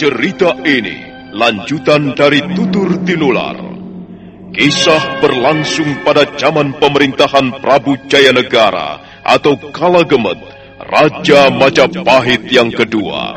Cerita ini lanjutan dari Tutur Tinular. Kisah berlangsung pada zaman pemerintahan Prabu Jayanegara atau Kala Gemet, Raja Majapahit yang kedua.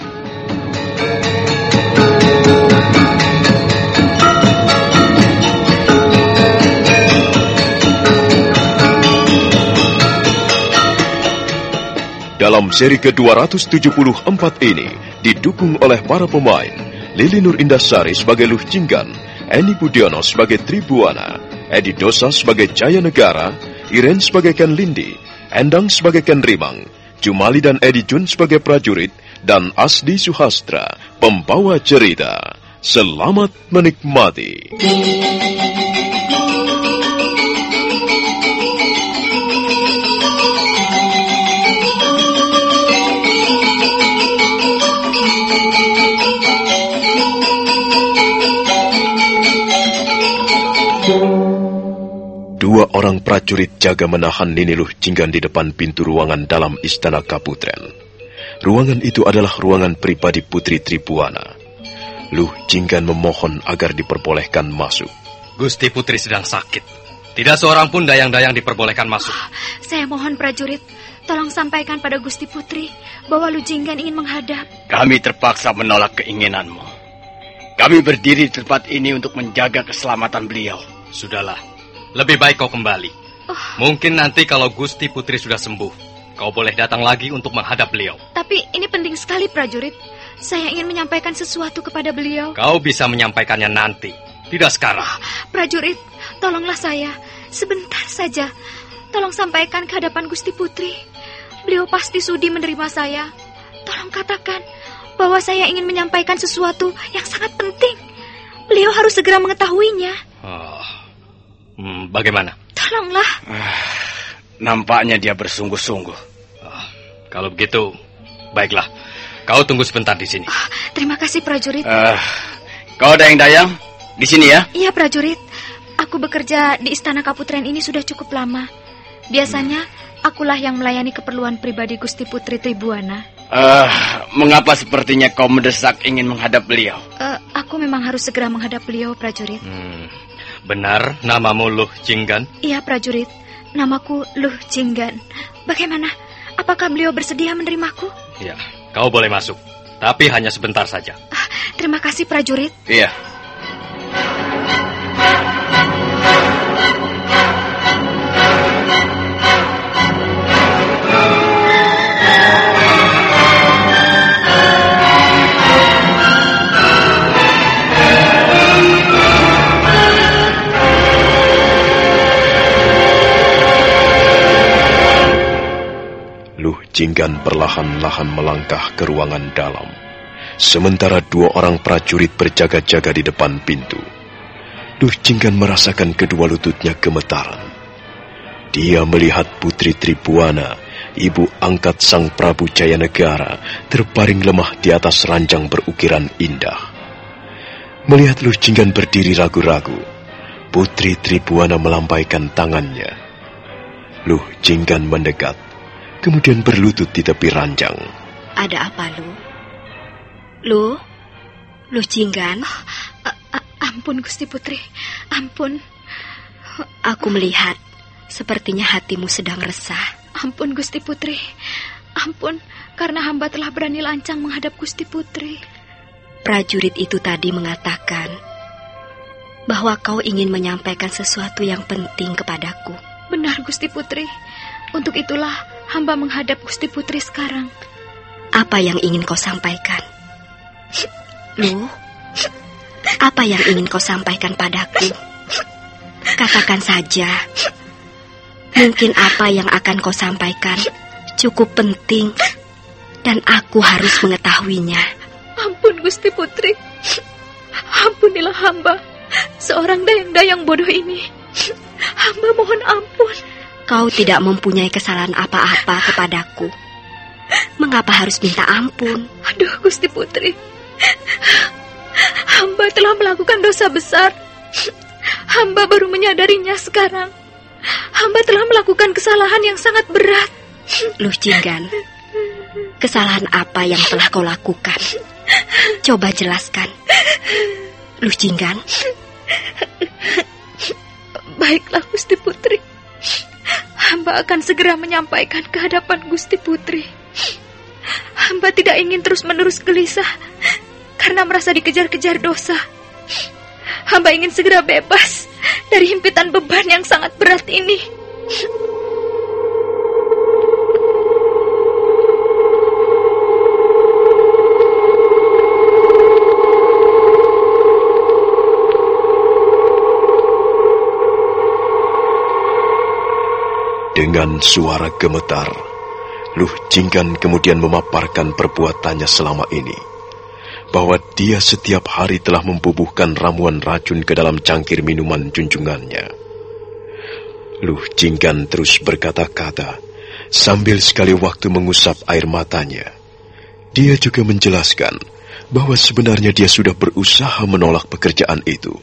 Dalam seri ke-274 ini didukung oleh para pemain Lili Nur Indasari sebagai Luh Jinggan, Eni Budiono sebagai Tribuana, Edi Dosa sebagai Jaya Negara, Iren sebagai Ken Lindi, Endang sebagai Ken Rimang, Jumali dan Edi Jun sebagai prajurit, dan Asdi Suhastra, pembawa cerita. Selamat menikmati. Dua orang prajurit jaga menahan Niniluh Jinggan di depan pintu ruangan dalam istana Kaputren. Ruangan itu adalah ruangan pribadi Putri Tribuana. Luh Jinggan memohon agar diperbolehkan masuk. Gusti Putri sedang sakit. Tidak seorang pun dayang-dayang diperbolehkan masuk. Oh, saya mohon prajurit, tolong sampaikan pada Gusti Putri bahwa Lu Jinggan ingin menghadap. Kami terpaksa menolak keinginanmu. Kami berdiri di tempat ini untuk menjaga keselamatan beliau. Sudahlah, lebih baik kau kembali. Oh. Mungkin nanti kalau Gusti Putri sudah sembuh, kau boleh datang lagi untuk menghadap beliau. Tapi ini penting sekali, prajurit. Saya ingin menyampaikan sesuatu kepada beliau. Kau bisa menyampaikannya nanti, tidak sekarang. Oh, prajurit, tolonglah saya. Sebentar saja. Tolong sampaikan ke hadapan Gusti Putri. Beliau pasti sudi menerima saya. Tolong katakan bahwa saya ingin menyampaikan sesuatu yang sangat penting. Beliau harus segera mengetahuinya. Oh, Hmm, bagaimana? Tolonglah. Uh, nampaknya dia bersungguh-sungguh. Uh, kalau begitu, baiklah. Kau tunggu sebentar di sini. Uh, terima kasih prajurit. Uh, kau dayang-dayang di sini ya? Iya prajurit. Aku Aku bekerja di Istana Kaputren ini sudah cukup lama. Biasanya akulah yang melayani keperluan pribadi Gusti Putri Tribuana. Uh, mengapa sepertinya kau mendesak ingin menghadap beliau? Uh, aku memang harus segera menghadap beliau, prajurit. Hmm, benar, namamu Luh Jinggan? Iya, prajurit. Namaku Luh Jinggan. Bagaimana? Apakah beliau bersedia menerimaku? Iya, kau boleh masuk. Tapi hanya sebentar saja. Uh, terima kasih, prajurit. Iya. Jinggan perlahan-lahan melangkah ke ruangan dalam. Sementara dua orang prajurit berjaga-jaga di depan pintu. Luh Jinggan merasakan kedua lututnya gemetaran. Dia melihat Putri Tribuana, ibu angkat Sang Prabu Jayanegara, terbaring lemah di atas ranjang berukiran indah. Melihat Luh Jinggan berdiri ragu-ragu, Putri Tribuana melampaikan tangannya. Luh Jinggan mendekat kemudian berlutut di tepi ranjang. Ada apa, Lu? Lu? Lu Jinggan? Oh, ampun, Gusti Putri. Ampun. Aku melihat sepertinya hatimu sedang resah. Ampun, Gusti Putri. Ampun, karena hamba telah berani lancang menghadap Gusti Putri. Prajurit itu tadi mengatakan bahwa kau ingin menyampaikan sesuatu yang penting kepadaku. Benar, Gusti Putri. Untuk itulah hamba menghadap Gusti Putri sekarang. Apa yang ingin kau sampaikan? Lu, apa yang ingin kau sampaikan padaku? Katakan saja. Mungkin apa yang akan kau sampaikan cukup penting dan aku harus mengetahuinya. Ampun Gusti Putri. Ampunilah hamba, seorang dayang-dayang bodoh ini. Hamba mohon ampun. Kau tidak mempunyai kesalahan apa-apa kepadaku. Mengapa harus minta ampun? Aduh, Gusti Putri. Hamba telah melakukan dosa besar. Hamba baru menyadarinya sekarang. Hamba telah melakukan kesalahan yang sangat berat. Luh Jinggan, kesalahan apa yang telah kau lakukan? Coba jelaskan. Luh Jinggan. Baiklah, Gusti Putri. Hamba akan segera menyampaikan kehadapan Gusti Putri. Hamba tidak ingin terus-menerus gelisah karena merasa dikejar-kejar dosa. Hamba ingin segera bebas dari himpitan beban yang sangat berat ini. Dengan suara gemetar, Luh Jinggan kemudian memaparkan perbuatannya selama ini. Bahwa dia setiap hari telah membubuhkan ramuan racun ke dalam cangkir minuman junjungannya. Luh Jinggan terus berkata-kata sambil sekali waktu mengusap air matanya. Dia juga menjelaskan bahwa sebenarnya dia sudah berusaha menolak pekerjaan itu.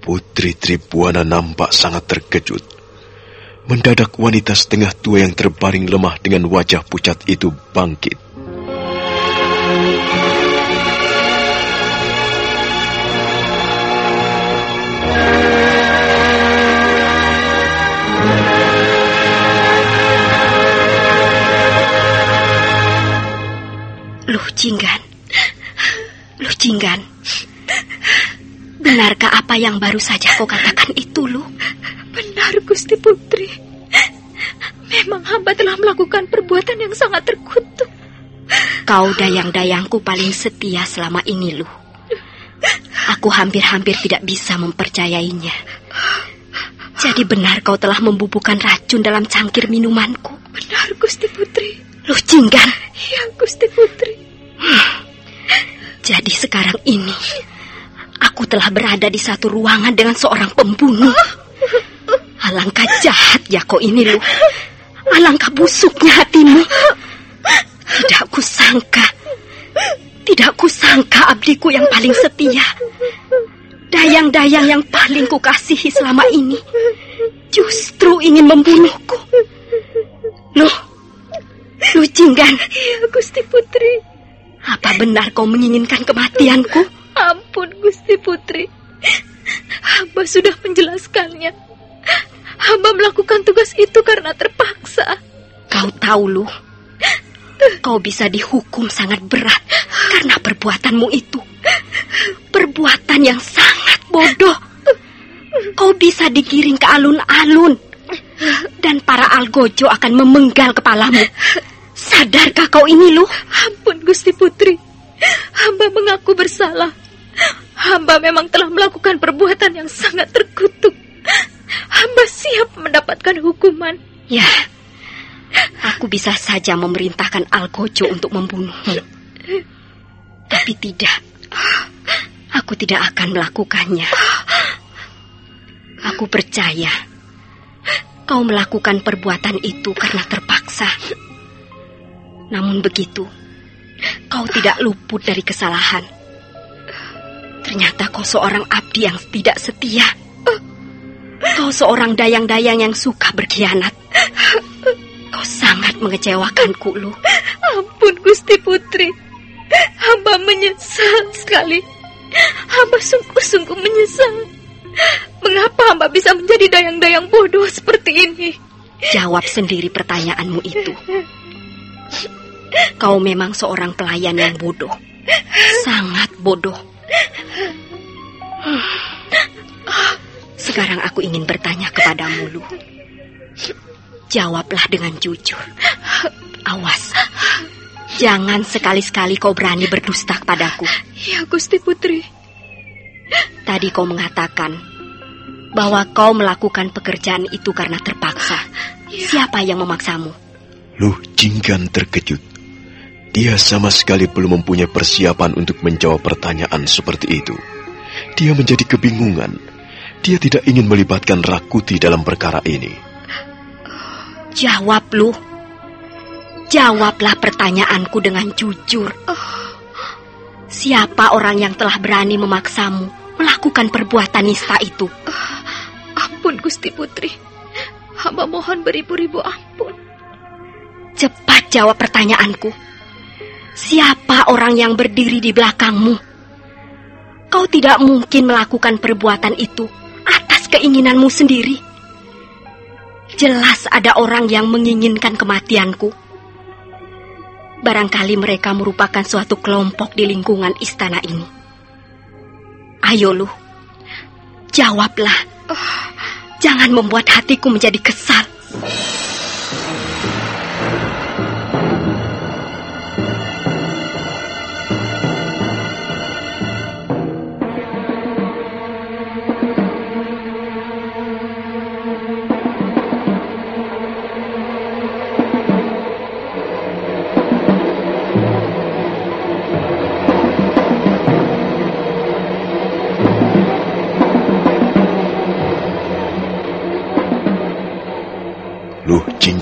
Putri Tribuana nampak sangat terkejut Mendadak wanita setengah tua yang terbaring lemah dengan wajah pucat itu bangkit. Luh Jinggan. Benarkah apa yang baru saja kau katakan itu, Luh? Benar, Gusti Putri. Memang hamba telah melakukan perbuatan yang sangat terkutuk. Kau dayang-dayangku paling setia selama ini, Lu. Aku hampir-hampir tidak bisa mempercayainya. Jadi benar kau telah membubuhkan racun dalam cangkir minumanku. Benar, Gusti Putri. Lu Jinggan. Ya, Gusti Putri. Jadi sekarang ini, aku telah berada di satu ruangan dengan seorang pembunuh. Alangkah jahat ya kau ini lu. Alangkah busuknya hatimu. Tidak kusangka. Tidak kusangka abdiku yang paling setia. Dayang-dayang yang paling kukasihi selama ini justru ingin membunuhku. Loh, Lu Jinggan. Ya, Gusti Putri. Apa benar kau menginginkan kematianku? Ampun, Gusti Putri. Hamba sudah menjelaskannya. Hamba melakukan tugas itu karena terpaksa. Kau tahu, Lu. Kau bisa dihukum sangat berat karena perbuatanmu itu. Perbuatan yang sangat bodoh. Kau bisa digiring ke alun-alun. Dan para algojo akan memenggal kepalamu. Sadarkah kau ini, Lu? Ampun, Gusti Putri. Hamba mengaku bersalah. Hamba memang telah melakukan perbuatan yang sangat terkutuk. Hamba siap mendapatkan hukuman. Ya, aku bisa saja memerintahkan Algojo untuk membunuhmu. Tapi tidak. Aku tidak akan melakukannya. Aku percaya kau melakukan perbuatan itu karena terpaksa. Namun begitu, kau tidak luput dari kesalahan. Ternyata kau seorang abdi yang tidak setia. Kau seorang dayang-dayang yang suka berkhianat. Kau sangat mengecewakanku, Lu. Ampun, Gusti Putri. Hamba menyesal sekali. Hamba sungguh-sungguh menyesal. Mengapa hamba bisa menjadi dayang-dayang bodoh seperti ini? Jawab sendiri pertanyaanmu itu. Kau memang seorang pelayan yang bodoh. Sangat bodoh. Sekarang aku ingin bertanya kepadamu, Lu. Jawablah dengan jujur. Awas. Jangan sekali-sekali kau berani berdusta kepadaku. Ya, Gusti Putri. Tadi kau mengatakan bahwa kau melakukan pekerjaan itu karena terpaksa. Siapa yang memaksamu? Luh Jinggan terkejut. Dia sama sekali belum mempunyai persiapan untuk menjawab pertanyaan seperti itu. Dia menjadi kebingungan. Dia tidak ingin melibatkan Rakuti dalam perkara ini. Jawab, Lu. Jawablah pertanyaanku dengan jujur. Siapa orang yang telah berani memaksamu melakukan perbuatan nista itu? Ampun, Gusti Putri. Hamba mohon beribu-ribu ampun. Cepat jawab pertanyaanku. Siapa orang yang berdiri di belakangmu? Kau tidak mungkin melakukan perbuatan itu keinginanmu sendiri. Jelas ada orang yang menginginkan kematianku. Barangkali mereka merupakan suatu kelompok di lingkungan istana ini. Ayo lu, jawablah. Jangan membuat hatiku menjadi kesal.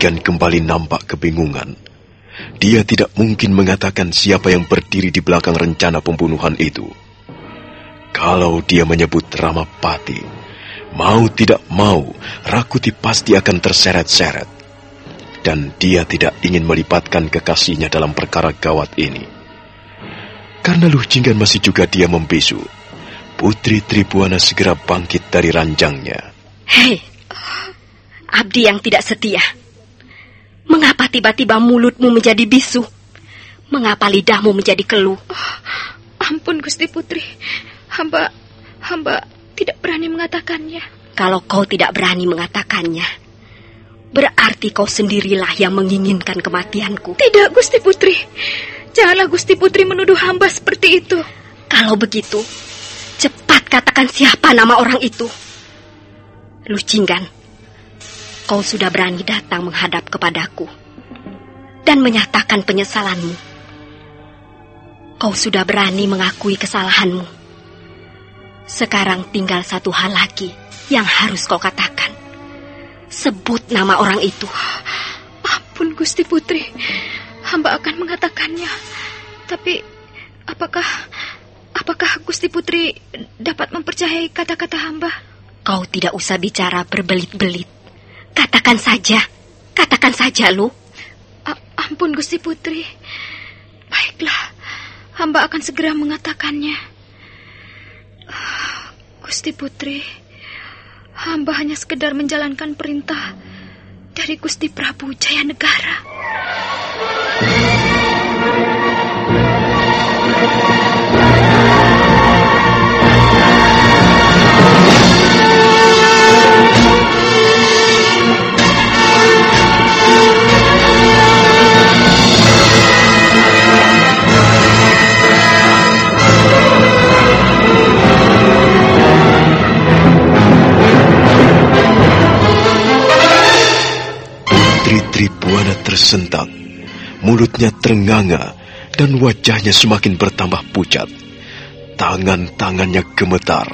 Luh Jinggan kembali nampak kebingungan. Dia tidak mungkin mengatakan siapa yang berdiri di belakang rencana pembunuhan itu. Kalau dia menyebut Ramapati, mau tidak mau, Rakuti pasti akan terseret-seret. Dan dia tidak ingin melibatkan kekasihnya dalam perkara gawat ini. Karena Luh Jinggan masih juga dia membisu, Putri Tribuana segera bangkit dari ranjangnya. Hei, abdi yang tidak setia. Mengapa tiba-tiba mulutmu menjadi bisu? Mengapa lidahmu menjadi keluh? Ampun, Gusti Putri. Hamba, hamba tidak berani mengatakannya. Kalau kau tidak berani mengatakannya, berarti kau sendirilah yang menginginkan kematianku. Tidak, Gusti Putri. Janganlah Gusti Putri menuduh hamba seperti itu. Kalau begitu, cepat katakan siapa nama orang itu. Lucinggan, kau sudah berani datang menghadap kepadaku dan menyatakan penyesalanmu. Kau sudah berani mengakui kesalahanmu. Sekarang tinggal satu hal lagi yang harus kau katakan. Sebut nama orang itu. Ampun, Gusti Putri. Hamba akan mengatakannya. Tapi apakah apakah Gusti Putri dapat mempercayai kata-kata hamba? Kau tidak usah bicara berbelit-belit. Katakan saja, katakan saja lu. A ampun Gusti Putri. Baiklah, hamba akan segera mengatakannya. Gusti Putri, hamba hanya sekedar menjalankan perintah dari Gusti Prabu Jaya Negara. Tersentak, mulutnya ternganga, dan wajahnya semakin bertambah pucat. Tangan-tangannya gemetar.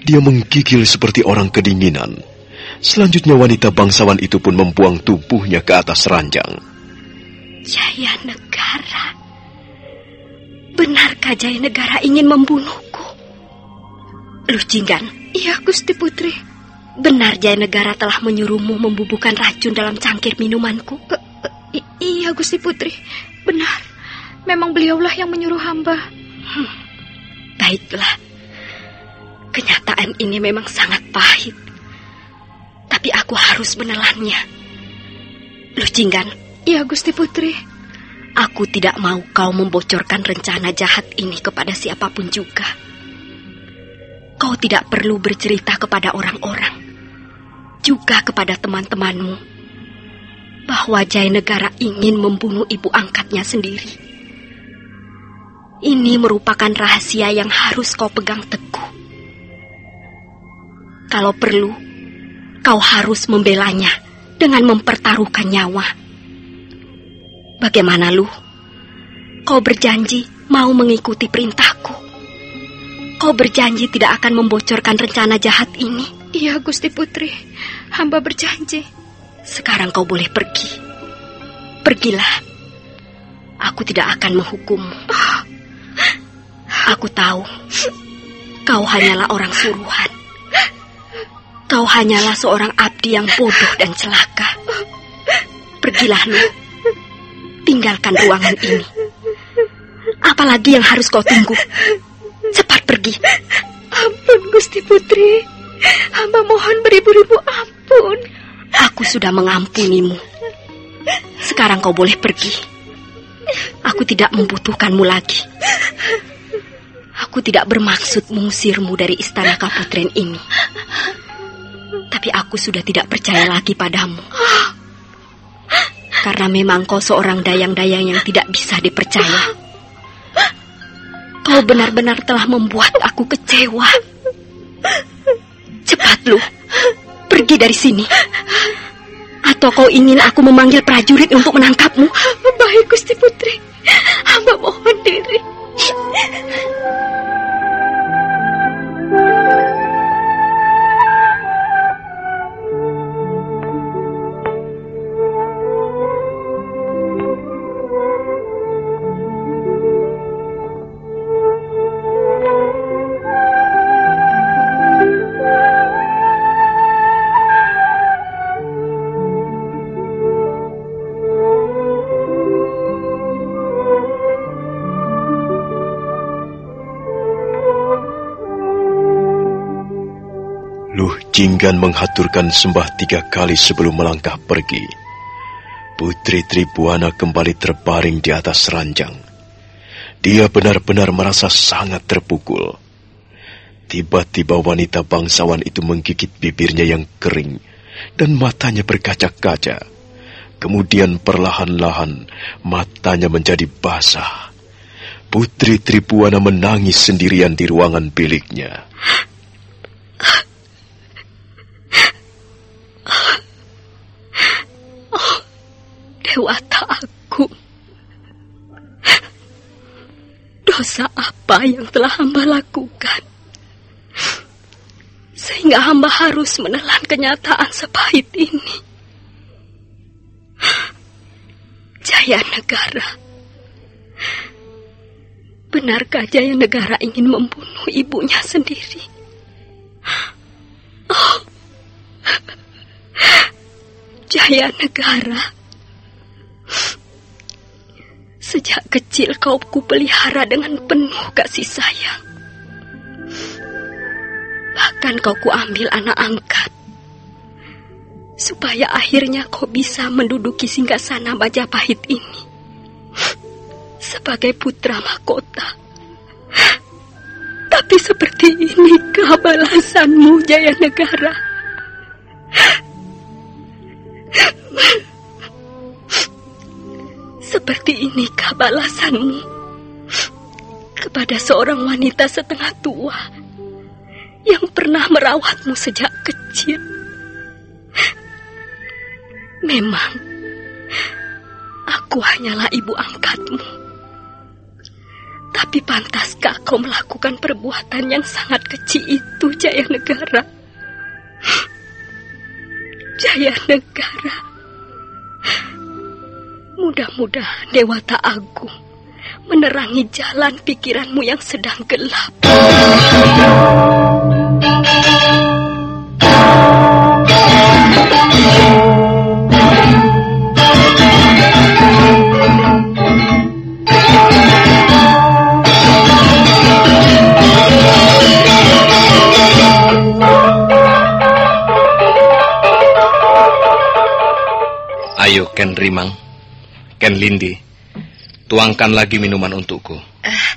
Dia menggigil seperti orang kedinginan. Selanjutnya wanita bangsawan itu pun membuang tubuhnya ke atas ranjang. Jaya Negara. Benarkah Jaya Negara ingin membunuhku? Luh Jinggan. Iya, Gusti Putri. Benar Jaya Negara telah menyuruhmu membubuhkan racun dalam cangkir minumanku? Iya, Gusti Putri. Benar. Memang beliaulah yang menyuruh hamba. Hmm, baiklah. Kenyataan ini memang sangat pahit. Tapi aku harus menelannya. Lu Jinggan. Iya, Gusti Putri. Aku tidak mau kau membocorkan rencana jahat ini kepada siapa pun juga. Kau tidak perlu bercerita kepada orang-orang, juga kepada teman-temanmu, bahwa Jaya Negara ingin membunuh ibu angkatnya sendiri. Ini merupakan rahasia yang harus kau pegang teguh. Kalau perlu, kau harus membelanya dengan mempertaruhkan nyawa. Bagaimana lu? Kau berjanji mau mengikuti perintahku? Kau berjanji tidak akan membocorkan rencana jahat ini? Iya, Gusti Putri. Hamba berjanji. Sekarang kau boleh pergi. Pergilah. Aku tidak akan menghukummu. Aku tahu. Kau hanyalah orang suruhan. Kau hanyalah seorang abdi yang bodoh dan celaka. Pergilah lu. Tinggalkan ruangan ini. Apalagi yang harus kau tunggu? Cepat pergi. Ampun, Gusti Putri. Hamba mohon beribu-ribu sudah mengampunimu. Sekarang kau boleh pergi. Aku tidak membutuhkanmu lagi. Aku tidak bermaksud mengusirmu dari istana Kaputren ini. Tapi aku sudah tidak percaya lagi padamu. Karena memang kau seorang dayang-dayang yang tidak bisa dipercaya. Kau benar-benar telah membuat aku kecewa. Cepat lu, pergi dari sini. Atau kau ingin aku memanggil prajurit untuk menangkapmu? Jinggan menghaturkan sembah tiga kali sebelum melangkah pergi. Putri Tribuana kembali terbaring di atas ranjang. Dia benar-benar merasa sangat terpukul. Tiba-tiba wanita bangsawan itu menggigit bibirnya yang kering dan matanya berkaca-kaca. Kemudian perlahan-lahan matanya menjadi basah. Putri Tribuana menangis sendirian di ruangan biliknya. Dewata aku. Dosa apa yang telah hamba lakukan? Sehingga hamba harus menelan kenyataan sepahit ini. Jaya negara. Benarkah Jaya Negara ingin membunuh ibunya sendiri? Oh. Jaya Negara. Sejak kecil kau kupelihara dengan penuh kasih sayang. Bahkan kau kuambil anak angkat. Supaya akhirnya kau bisa menduduki singgasana Majapahit ini. Sebagai putra mahkota. Tapi seperti ini balasanmu, Jaya Negara. Seperti inikah balasanmu kepada seorang wanita setengah tua yang pernah merawatmu sejak kecil? Memang, aku hanyalah ibu angkatmu. Tapi pantaskah kau melakukan perbuatan yang sangat kecil itu, Jaya Negara? Jaya Negara. Mudah-mudahan Dewata Agung menerangi jalan pikiranmu yang sedang gelap. Ayo, Ken Rimang. Ken Lindi, tuangkan lagi minuman untukku. Uh,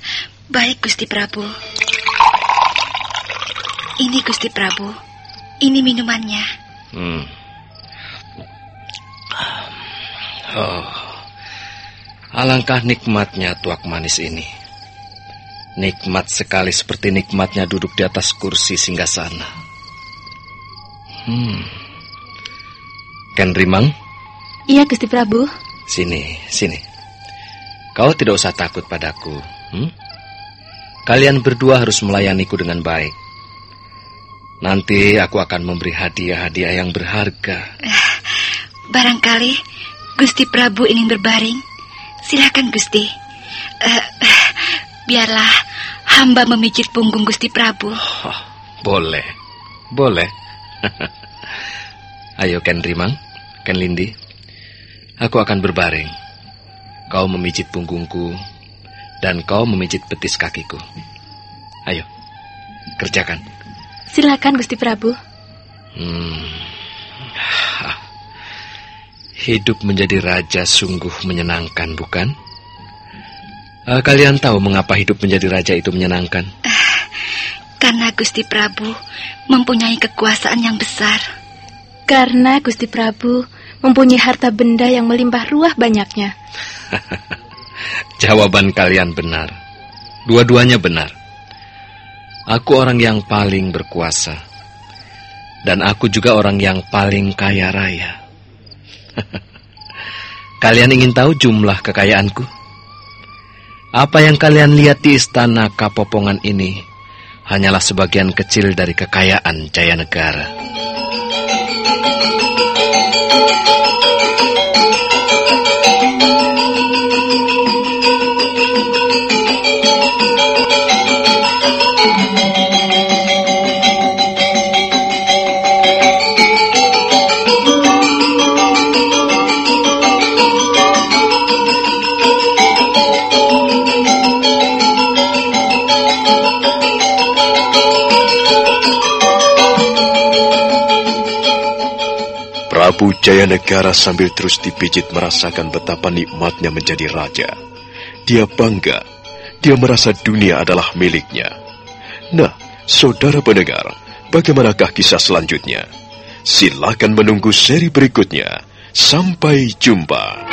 baik, Gusti Prabu. Ini Gusti Prabu. Ini minumannya. Hmm. Oh, alangkah nikmatnya tuak manis ini. Nikmat sekali seperti nikmatnya duduk di atas kursi singgah sana. Hmm. Ken Rimang? Iya, Gusti Prabu. Sini, sini. Kau tidak usah takut padaku. Hmm? Kalian berdua harus melayaniku dengan baik. Nanti aku akan memberi hadiah-hadiah yang berharga. Barangkali Gusti Prabu ingin berbaring. Silakan Gusti. Uh, uh, biarlah hamba memijit punggung Gusti Prabu. Oh, boleh, boleh. Ayo Ken Rimang, Ken Lindi. Aku akan berbaring. Kau memijit punggungku, dan kau memijit betis kakiku. Ayo, kerjakan. Silakan, Gusti Prabu. Hmm. Hidup menjadi raja sungguh menyenangkan, bukan? Uh, kalian tahu mengapa hidup menjadi raja itu menyenangkan? Uh, karena Gusti Prabu mempunyai kekuasaan yang besar. Karena Gusti Prabu mempunyai harta benda yang melimpah ruah banyaknya. Jawaban kalian benar. Dua-duanya benar. Aku orang yang paling berkuasa. Dan aku juga orang yang paling kaya raya. kalian ingin tahu jumlah kekayaanku? Apa yang kalian lihat di istana Kapopongan ini hanyalah sebagian kecil dari kekayaan Jaya Negara. thank you. Prabu Jayanegara sambil terus dipijit merasakan betapa nikmatnya menjadi raja. Dia bangga, dia merasa dunia adalah miliknya. Nah, saudara pendengar, bagaimanakah kisah selanjutnya? Silakan menunggu seri berikutnya. Sampai jumpa.